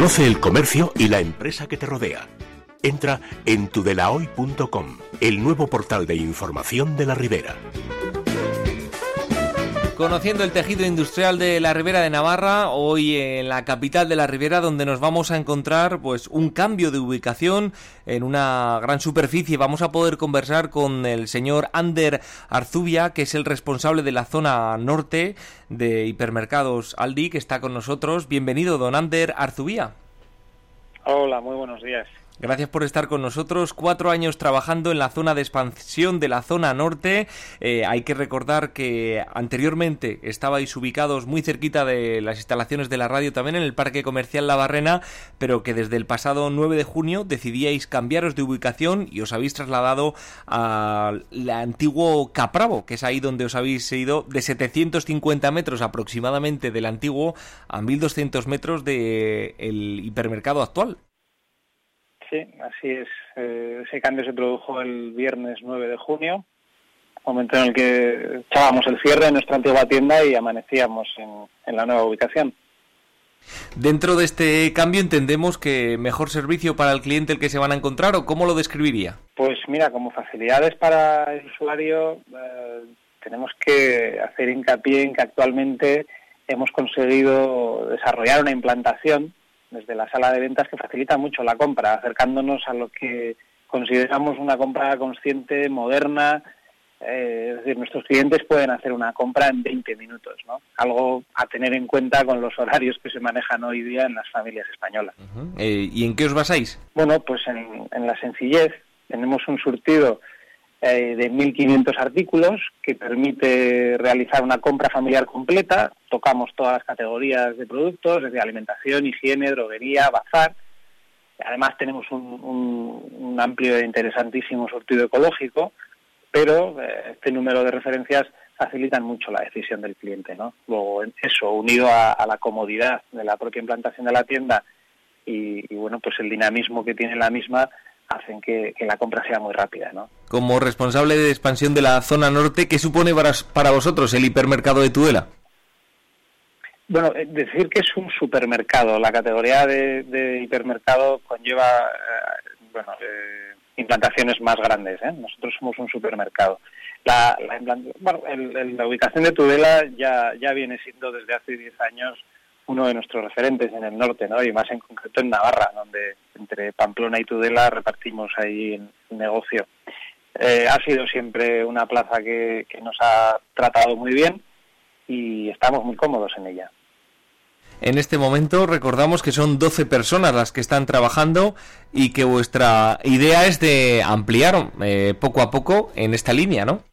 Conoce el comercio y la empresa que te rodea. Entra en tudelahoy.com, el nuevo portal de información de la Ribera. Conociendo el tejido industrial de la Ribera de Navarra, hoy en la capital de la Ribera, donde nos vamos a encontrar pues un cambio de ubicación en una gran superficie. Vamos a poder conversar con el señor Ander Arzubia, que es el responsable de la zona norte de hipermercados Aldi, que está con nosotros. Bienvenido, don Ander Arzubia. Hola, muy buenos días. Gracias por estar con nosotros. Cuatro años trabajando en la zona de expansión de la zona norte. Eh, hay que recordar que anteriormente estabais ubicados muy cerquita de las instalaciones de la radio, también en el Parque Comercial La Barrena, pero que desde el pasado 9 de junio decidíais cambiaros de ubicación y os habéis trasladado al antiguo Capravo, que es ahí donde os habéis ido de 750 metros aproximadamente del antiguo a 1200 metros del hipermercado actual. Sí, así es. Eh, ese cambio se produjo el viernes 9 de junio, momento en el que echábamos el cierre en nuestra antigua tienda y amanecíamos en, la nueva ubicación. Dentro de este cambio entendemos que mejor servicio para el cliente el que se van a encontrar o cómo lo describiría. Pues mira, como facilidades para el usuario eh, tenemos que hacer hincapié en que actualmente hemos conseguido desarrollar una implantación desde la sala de ventas que facilita mucho la compra, acercándonos a lo que consideramos una compra consciente, moderna. Eh, es decir, nuestros clientes pueden hacer una compra en 20 minutos, ¿no? Algo a tener en cuenta con los horarios que se manejan hoy día en las familias españolas. Eh, ¿Y en qué os basáis? Bueno, pues en, en la sencillez. Tenemos un surtido eh, de 1.500 artículos que permite realizar una compra familiar completa. Tocamos todas las categorías de productos, desde alimentación, higiene, droguería, bazar. Además tenemos un, amplio e interesantísimo surtido ecológico, pero eh, este número de referencias facilitan mucho la decisión del cliente. ¿no? Luego, eso, unido a, la comodidad de la propia implantación de la tienda y, bueno, pues el dinamismo que tiene la misma, hacen que, la compra sea muy rápida. ¿no? Como responsable de expansión de la zona norte, ¿qué supone para, vosotros el hipermercado de Tudela? Bueno, eh, decir que es un supermercado, la categoría de, hipermercado conlleva eh, bueno, eh, implantaciones más grandes. Nosotros somos un supermercado. La, la, ubicación de Tudela ya, ya viene siendo desde hace 10 años uno de nuestros referentes en el norte, ¿no? Y más en concreto en Navarra, donde entre Pamplona y Tudela repartimos ahí el negocio. Eh, ha sido siempre una plaza que, nos ha tratado muy bien y estamos muy cómodos en ella. En este momento recordamos que son 12 personas las que están trabajando y que vuestra idea es de ampliar eh, poco a poco en esta línea, ¿no?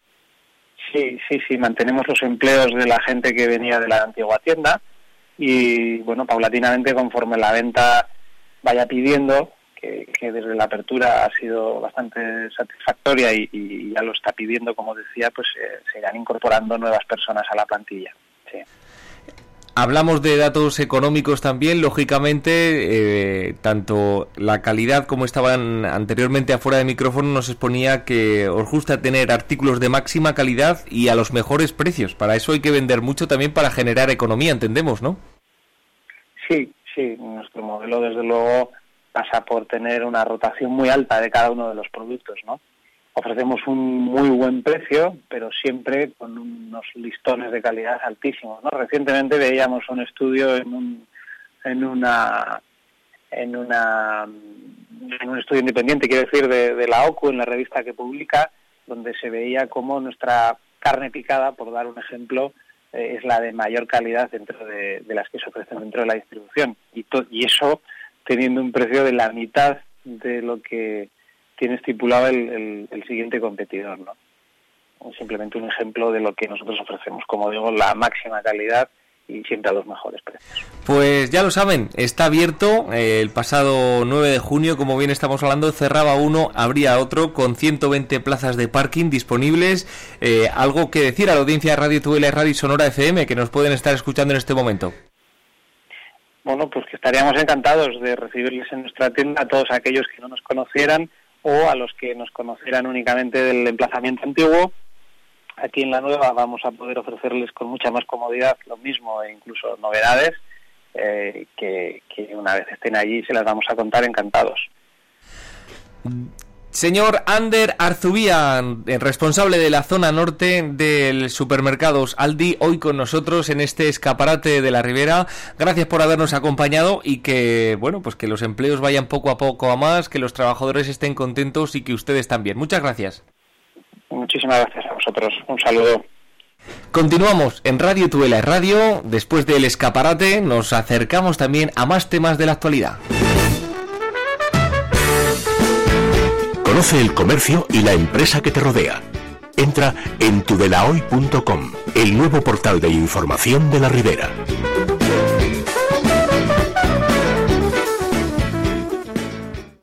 Sí, sí, sí, mantenemos los empleos de la gente que venía de la antigua tienda y bueno, paulatinamente conforme la venta vaya pidiendo, que, desde la apertura ha sido bastante satisfactoria y, ya lo está pidiendo, como decía, pues eh, se irán incorporando nuevas personas a la plantilla. Hablamos de datos económicos también, lógicamente, eh, tanto la calidad como estaban anteriormente afuera de micrófono nos exponía que os gusta tener artículos de máxima calidad y a los mejores precios. Para eso hay que vender mucho también para generar economía, entendemos, ¿no? Sí, sí, nuestro modelo desde luego pasa por tener una rotación muy alta de cada uno de los productos, ¿no? ofrecemos un muy buen precio, pero siempre con unos listones de calidad altísimos. ¿no? Recientemente veíamos un estudio en un, en una en una en un estudio independiente, quiero decir, de, la OCU, en la revista que publica, donde se veía cómo nuestra carne picada, por dar un ejemplo, eh, es la de mayor calidad dentro de, las que se ofrecen dentro de la distribución. Y, y eso teniendo un precio de la mitad de lo que tiene estipulado el, siguiente competidor, ¿no? Simplemente un ejemplo de lo que nosotros ofrecemos, como digo, la máxima calidad y siempre a los mejores precios. Pues ya lo saben, está abierto. Eh, el pasado 9 de junio, como bien estamos hablando, cerraba uno, abría otro con 120 plazas de parking disponibles. Eh, algo que decir a la audiencia de Radio Tuela y Radio Sonora FM que nos pueden estar escuchando en este momento. Bueno, pues que estaríamos encantados de recibirles en nuestra tienda a todos aquellos que no nos conocieran o a los que nos conocieran únicamente del emplazamiento antiguo. Aquí en la nueva vamos a poder ofrecerles con mucha más comodidad lo mismo e incluso novedades. eh, que, que una vez estén allí se las vamos a contar encantados. Señor Ander Arzubía, responsable de la zona norte del supermercados Aldi, hoy con nosotros en este escaparate de la Ribera. Gracias por habernos acompañado y que, bueno, pues que los empleos vayan poco a poco a más, que los trabajadores estén contentos y que ustedes también. Muchas gracias. Muchísimas gracias a vosotros. Un saludo. Continuamos en Radio Tuela Radio. Después del escaparate nos acercamos también a más temas de la actualidad. Conoce el comercio y la empresa que te rodea. Entra en tudelahoy.com, el nuevo portal de información de la Ribera.